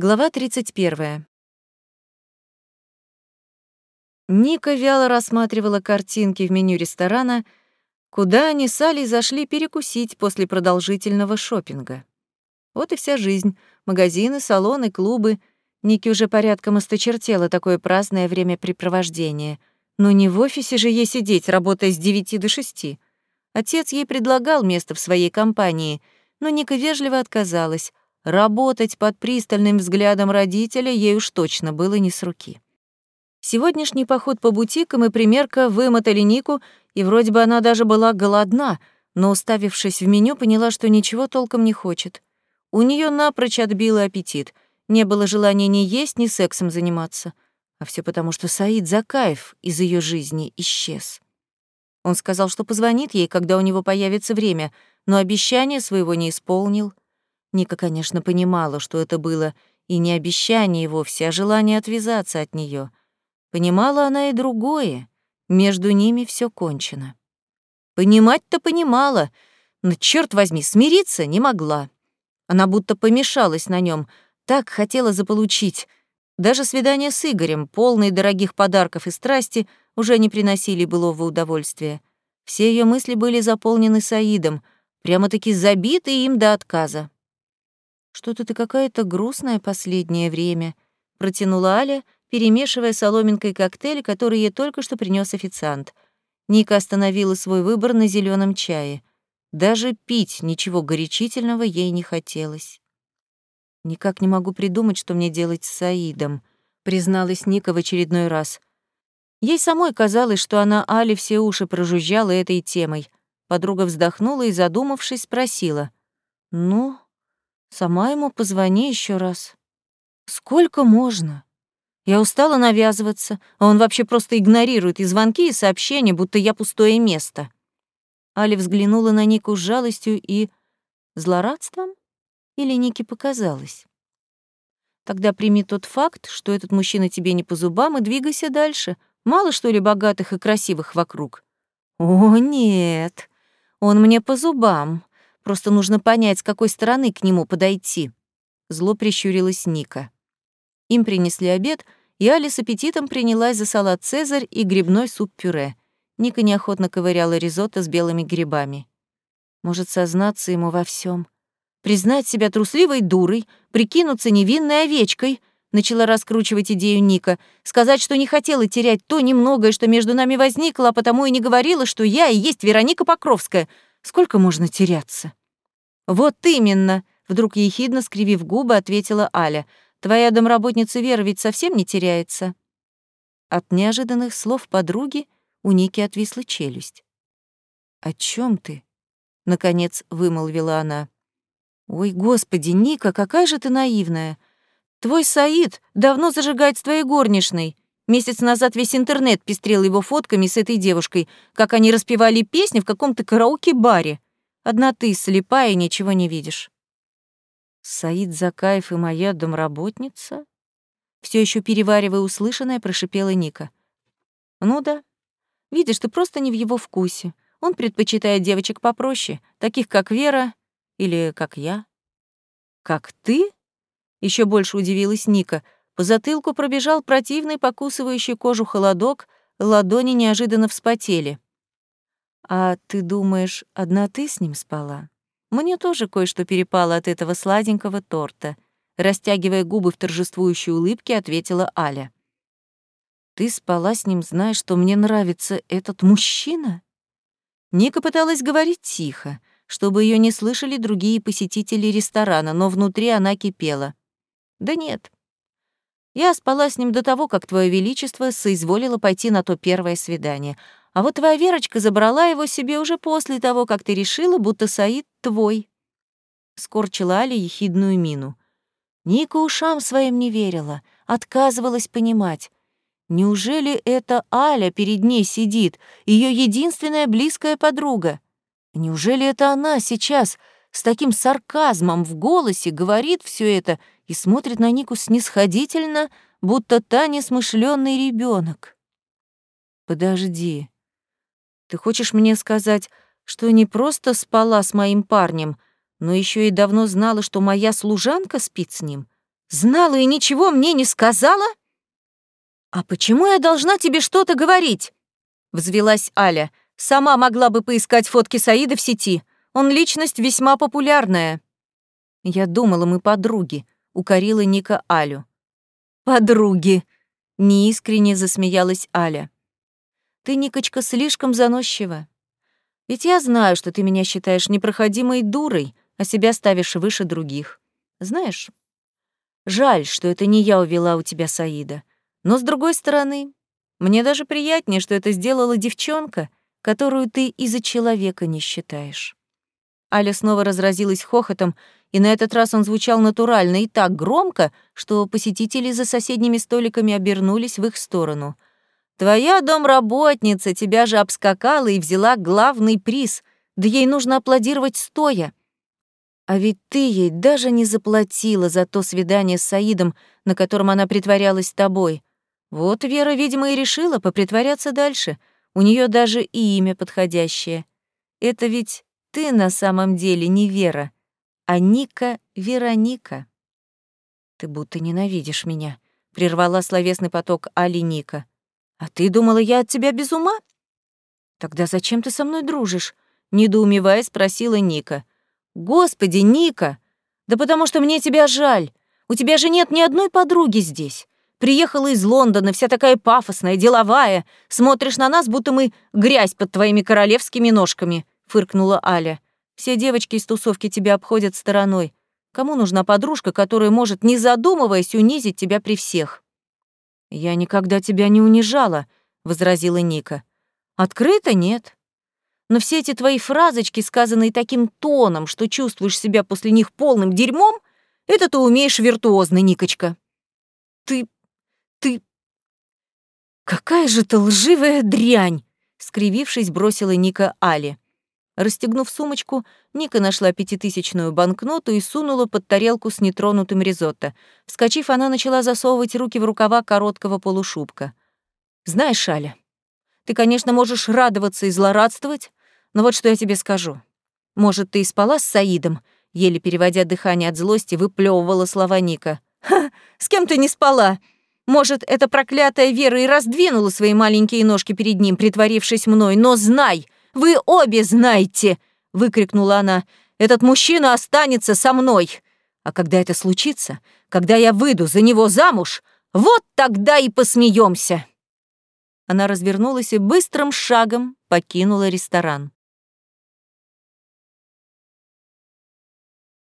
Глава 31. Ника вяло рассматривала картинки в меню ресторана, куда они с Алей зашли перекусить после продолжительного шопинга. Вот и вся жизнь. Магазины, салоны, клубы. Нике уже порядком осточертело такое праздное времяпрепровождение. Но не в офисе же ей сидеть, работая с 9 до 6. Отец ей предлагал место в своей компании, но Ника вежливо отказалась. Работать под пристальным взглядом родителя ей уж точно было не с руки. Сегодняшний поход по бутикам и примерка вымотали Нику, и вроде бы она даже была голодна, но, уставившись в меню, поняла, что ничего толком не хочет. У нее напрочь отбило аппетит, не было желания ни есть, ни сексом заниматься. А все потому, что Саид за кайф из ее жизни исчез. Он сказал, что позвонит ей, когда у него появится время, но обещание своего не исполнил. Ника, конечно, понимала, что это было и не обещание вовсе, а желание отвязаться от нее. Понимала она и другое. Между ними все кончено. Понимать-то понимала, но, черт возьми, смириться не могла. Она будто помешалась на нем, так хотела заполучить. Даже свидание с Игорем, полные дорогих подарков и страсти, уже не приносили былого удовольствия. Все ее мысли были заполнены Саидом, прямо-таки забиты им до отказа. «Что-то ты какая-то грустная последнее время», — протянула Аля, перемешивая соломинкой коктейль, который ей только что принес официант. Ника остановила свой выбор на зеленом чае. Даже пить ничего горячительного ей не хотелось. «Никак не могу придумать, что мне делать с Саидом», — призналась Ника в очередной раз. Ей самой казалось, что она Али все уши прожужжала этой темой. Подруга вздохнула и, задумавшись, спросила. «Ну, Сама ему позвони еще раз. Сколько можно? Я устала навязываться, а он вообще просто игнорирует и звонки, и сообщения, будто я пустое место. Али взглянула на Нику с жалостью и... злорадством? Или Нике показалось? Тогда прими тот факт, что этот мужчина тебе не по зубам, и двигайся дальше. Мало, что ли, богатых и красивых вокруг? О, нет, он мне по зубам. Просто нужно понять, с какой стороны к нему подойти. Зло прищурилась Ника. Им принесли обед, и Али с аппетитом принялась за салат «Цезарь» и грибной суп-пюре. Ника неохотно ковыряла ризотто с белыми грибами. Может, сознаться ему во всем, Признать себя трусливой дурой, прикинуться невинной овечкой — начала раскручивать идею Ника, сказать, что не хотела терять то немногое, что между нами возникло, а потому и не говорила, что я и есть Вероника Покровская. Сколько можно теряться? «Вот именно», — вдруг ехидно скривив губы, ответила Аля. «Твоя домработница Вера ведь совсем не теряется». От неожиданных слов подруги у Ники отвисла челюсть. «О чем ты?» — наконец вымолвила она. «Ой, господи, Ника, какая же ты наивная! Твой Саид давно зажигает с твоей горничной. Месяц назад весь интернет пестрел его фотками с этой девушкой, как они распевали песни в каком-то караоке-баре. Одна ты слепая и ничего не видишь. Саид Закаев и моя домработница? Все еще переваривая услышанное, прошипела Ника. Ну да. Видишь, ты просто не в его вкусе. Он предпочитает девочек попроще, таких как Вера или как я. Как ты? Еще больше удивилась Ника. По затылку пробежал противный, покусывающий кожу холодок, ладони неожиданно вспотели. «А ты думаешь, одна ты с ним спала? Мне тоже кое-что перепало от этого сладенького торта», растягивая губы в торжествующей улыбке, ответила Аля. «Ты спала с ним, зная, что мне нравится этот мужчина?» Ника пыталась говорить тихо, чтобы ее не слышали другие посетители ресторана, но внутри она кипела. «Да нет. Я спала с ним до того, как Твое Величество соизволило пойти на то первое свидание, а вот твоя Верочка забрала его себе уже после того, как ты решила, будто Саид твой. Скорчила Аля ехидную мину. Ника ушам своим не верила, отказывалась понимать. Неужели это Аля перед ней сидит, ее единственная близкая подруга? Неужели это она сейчас с таким сарказмом в голосе говорит все это и смотрит на Нику снисходительно, будто та несмышленный ребенок? Подожди, ты хочешь мне сказать, что не просто спала с моим парнем, но еще и давно знала, что моя служанка спит с ним? Знала и ничего мне не сказала? А почему я должна тебе что-то говорить? Взвелась Аля. Сама могла бы поискать фотки Саида в сети. Он личность весьма популярная. Я думала, мы подруги, укорила Ника Алю. Подруги, неискренне засмеялась Аля. Ты, Никочка, слишком заносчива. Ведь я знаю, что ты меня считаешь непроходимой дурой, а себя ставишь выше других. Знаешь, жаль, что это не я увела у тебя Саида. Но с другой стороны, мне даже приятнее, что это сделала девчонка, которую ты из-за человека не считаешь. Аля снова разразилась хохотом, и на этот раз он звучал натурально и так громко, что посетители за соседними столиками обернулись в их сторону. «Твоя домработница тебя же обскакала и взяла главный приз, да ей нужно аплодировать стоя. А ведь ты ей даже не заплатила за то свидание с Саидом, на котором она притворялась тобой. Вот Вера, видимо, и решила попритворяться дальше. У нее даже и имя подходящее. Это ведь ты на самом деле не Вера, а Ника Вероника. Ты будто ненавидишь меня, прервала словесный поток Али Ника. А ты думала, я от тебя без ума? Тогда зачем ты со мной дружишь? недоумевая спросила Ника. Господи, Ника! Да потому что мне тебя жаль. У тебя же нет ни одной подруги здесь. Приехала из Лондона, вся такая пафосная, деловая. Смотришь на нас, будто мы грязь под твоими королевскими ножками фыркнула Аля. Все девочки из тусовки тебя обходят стороной. Кому нужна подружка, которая может, не задумываясь, унизить тебя при всех? Я никогда тебя не унижала, возразила Ника. Открыто нет. Но все эти твои фразочки, сказанные таким тоном, что чувствуешь себя после них полным дерьмом, это ты умеешь виртуозно, Никочка. Ты... ты... Какая же ты лживая дрянь! скривившись, бросила Ника Али. Расстегнув сумочку, Ника нашла пятитысячную банкноту и сунула под тарелку с нетронутым ризотто. Вскочив, она начала засовывать руки в рукава короткого полушубка. «Знаешь, Шаля, ты, конечно, можешь радоваться и злорадствовать, но вот что я тебе скажу. Может, ты и спала с Саидом?» Еле переводя дыхание от злости, выплевывала слова Ника. «Ха, с кем ты не спала? Может, эта проклятая Вера и раздвинула свои маленькие ножки перед ним, притворившись мной, но знай!» Вы обе знаете!» — выкрикнула она. «Этот мужчина останется со мной. А когда это случится, когда я выйду за него замуж, вот тогда и посмеемся!» Она развернулась и быстрым шагом покинула ресторан.